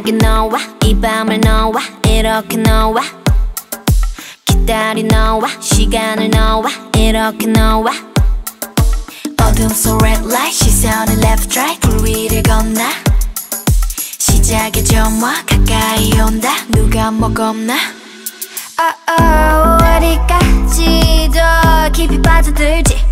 기나긴 너와. 이 밤을 너와. 이렇게 너와. 기다린 너와. 시간을 너와. 이렇게 너와. 어둠 속 red light 시선을 left right 불 위를 건너. 시작의 점화 가까이 온다. 누가 먹었나. oh, oh, 어디까지 더 깊이 빠져들지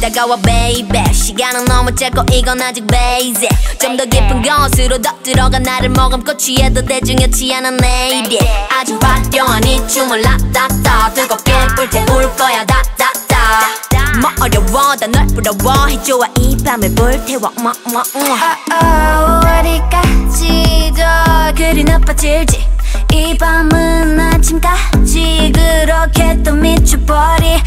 다가와 baby. 시간은 너무 짧고 이건 아직 basic. 좀더 깊은 곳으로 더 들어가 나를 머금고 취해도 대중이었지 않은 lady. 아주 화려한 이 춤을 락타타 뜨겁게 불태울 거야 다다다. 뭐 어려워 다널 부러워. 해줘와 이 밤을 불태워 뭐뭐 어디까지 더 그리 나빠질지. 이 밤은 아침까지 그렇게 또 미쳐버리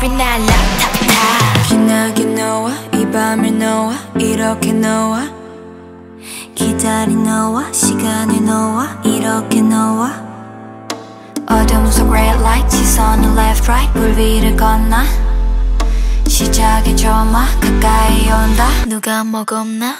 Every night, 락타타 빛나게 너와 이 밤을 너와 이렇게 너와 기다린 너와 시간을 너와 이렇게 너와 어둠 속 red light 시선을 left right. 불 위를 건너 시작의 점화 가까이 온다. 누가 먹었나